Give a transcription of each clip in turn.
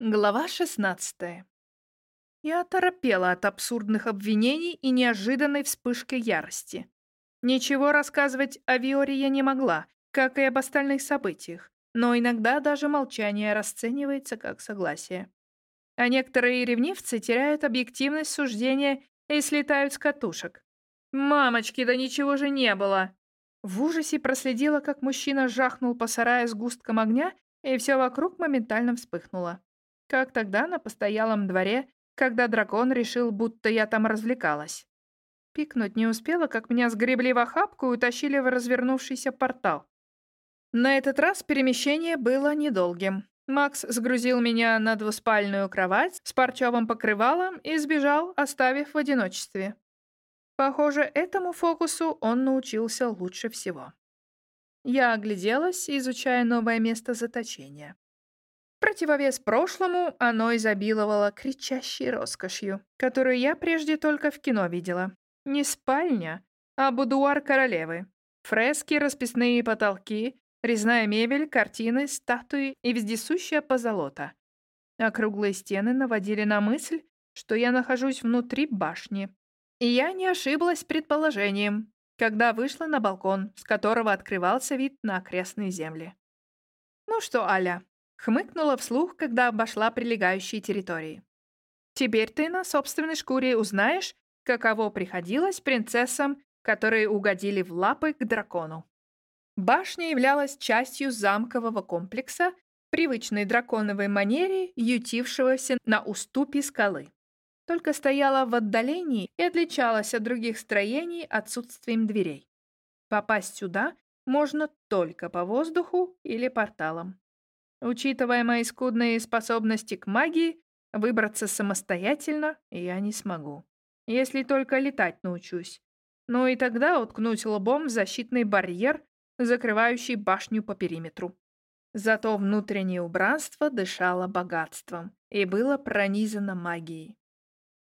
Глава 16. Я оторопела от абсурдных обвинений и неожиданной вспышки ярости. Ничего рассказывать о Виоре я не могла, как и об остальных событиях, но иногда даже молчание расценивается как согласие. А некоторые ревнивцы теряют объективность суждения и слетают с катушек. «Мамочки, да ничего же не было!» В ужасе проследила, как мужчина жахнул по сараю с густком огня, и все вокруг моментально вспыхнуло. Как тогда на постоялом дворе, когда дракон решил, будто я там развлекалась. Пикнуть не успела, как меня сгребли в охапку и утащили в развернувшийся портал. На этот раз перемещение было недолгим. Макс сгрузил меня на двуспальную кровать с парчевым покрывалом и сбежал, оставив в одиночестве. Похоже, этому фокусу он научился лучше всего. Я огляделась, изучая новое место заточения противовес прошлому, оно изобиловало кричащей роскошью, которую я прежде только в кино видела. Не спальня, а будуар королевы. Фрески, расписные потолки, резная мебель, картины, статуи и вездесущая позолота. Округлые стены наводили на мысль, что я нахожусь внутри башни. И я не ошиблась предположением, когда вышла на балкон, с которого открывался вид на окрестные земли. «Ну что, Аля, Хмыкнула вслух, когда обошла прилегающие территории. «Теперь ты на собственной шкуре узнаешь, каково приходилось принцессам, которые угодили в лапы к дракону». Башня являлась частью замкового комплекса, привычной драконовой манере, ютившегося на уступе скалы. Только стояла в отдалении и отличалась от других строений отсутствием дверей. Попасть сюда можно только по воздуху или порталам. Учитывая мои скудные способности к магии, выбраться самостоятельно я не смогу. Если только летать научусь. Ну и тогда уткнусь лбом в защитный барьер, закрывающий башню по периметру. Зато внутреннее убранство дышало богатством и было пронизано магией.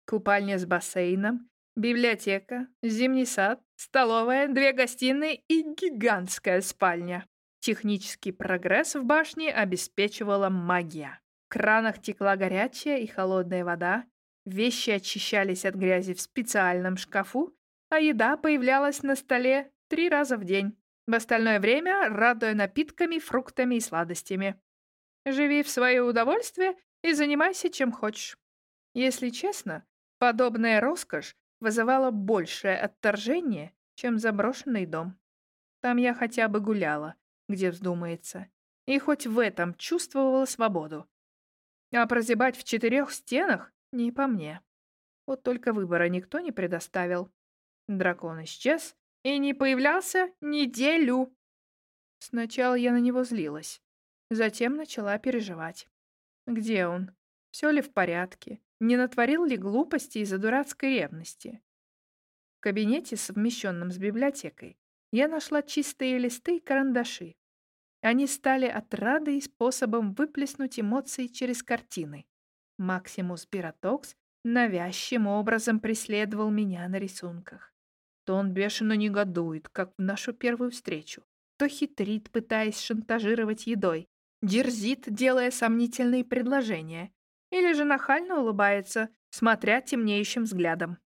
Купальня с бассейном, библиотека, зимний сад, столовая, две гостиные и гигантская спальня. Технический прогресс в башне обеспечивала магия. В кранах текла горячая и холодная вода, вещи очищались от грязи в специальном шкафу, а еда появлялась на столе три раза в день. В остальное время радуя напитками, фруктами и сладостями. Живи в свое удовольствие и занимайся чем хочешь. Если честно, подобная роскошь вызывала большее отторжение, чем заброшенный дом. Там я хотя бы гуляла, где вздумается, и хоть в этом чувствовала свободу. А прозябать в четырех стенах не по мне. Вот только выбора никто не предоставил. Дракон исчез и не появлялся неделю. Сначала я на него злилась, затем начала переживать. Где он? Все ли в порядке? Не натворил ли глупости из-за дурацкой ревности? В кабинете, совмещенном с библиотекой, я нашла чистые листы и карандаши. Они стали отрадой и способом выплеснуть эмоции через картины. Максимус Пиротокс навязчивым образом преследовал меня на рисунках. То он бешено негодует, как в нашу первую встречу, то хитрит, пытаясь шантажировать едой, дерзит, делая сомнительные предложения, или же нахально улыбается, смотря темнеющим взглядом.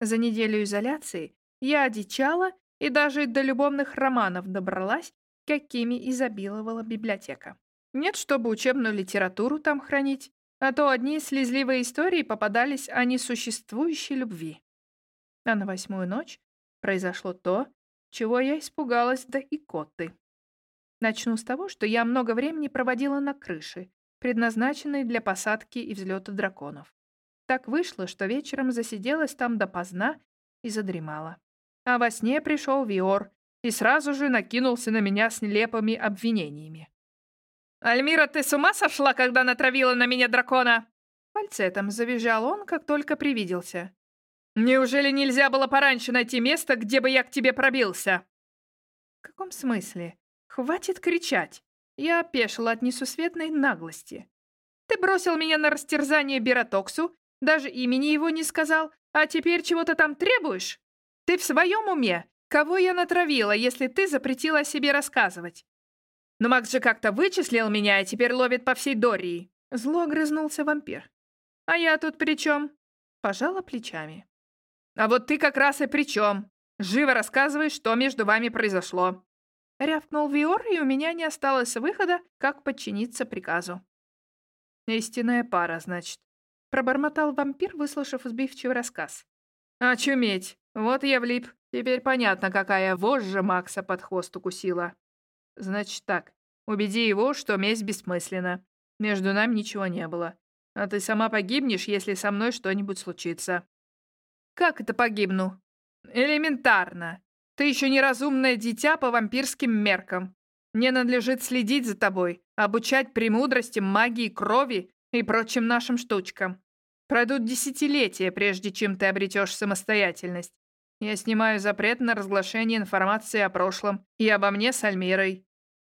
За неделю изоляции я одичала и даже до любовных романов добралась, какими изобиловала библиотека. Нет, чтобы учебную литературу там хранить, а то одни слезливые истории попадались о несуществующей любви. А на восьмую ночь произошло то, чего я испугалась до икоты. Начну с того, что я много времени проводила на крыше, предназначенной для посадки и взлета драконов. Так вышло, что вечером засиделась там допоздна и задремала. А во сне пришел Виор и сразу же накинулся на меня с нелепыми обвинениями. «Альмира, ты с ума сошла, когда натравила на меня дракона?» Фальцетом завизжал он, как только привиделся. «Неужели нельзя было пораньше найти место, где бы я к тебе пробился?» «В каком смысле? Хватит кричать!» Я опешила от несусветной наглости. «Ты бросил меня на растерзание Бератоксу, даже имени его не сказал, а теперь чего-то там требуешь? Ты в своем уме? Кого я натравила, если ты запретила о себе рассказывать? Но Макс же как-то вычислил меня и теперь ловит по всей Дории. Зло огрызнулся вампир. «А я тут при чем?» Пожала плечами. «А вот ты как раз и при чем. Живо рассказывай, что между вами произошло». Рявкнул Виор, и у меня не осталось выхода, как подчиниться приказу. «Истинная пара, значит», — пробормотал вампир, выслушав сбивчивый рассказ. «Очуметь! Вот я влип. Теперь понятно, какая вожжа Макса под хвост укусила. Значит так, убеди его, что месть бессмысленна. Между нами ничего не было. А ты сама погибнешь, если со мной что-нибудь случится». «Как это погибну?» «Элементарно. Ты еще неразумное дитя по вампирским меркам. Мне надлежит следить за тобой, обучать премудростям магии крови и прочим нашим штучкам. Пройдут десятилетия, прежде чем ты обретешь самостоятельность. Я снимаю запрет на разглашение информации о прошлом и обо мне с Альмирой.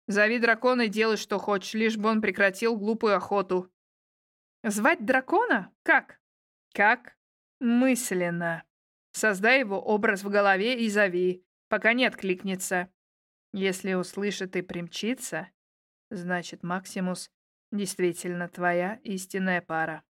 Зови дракона и делай, что хочешь, лишь бы он прекратил глупую охоту. Звать дракона? Как? Как? Мысленно. Создай его образ в голове и зови, пока не откликнется. Если услышит и примчится, значит, Максимус действительно твоя истинная пара.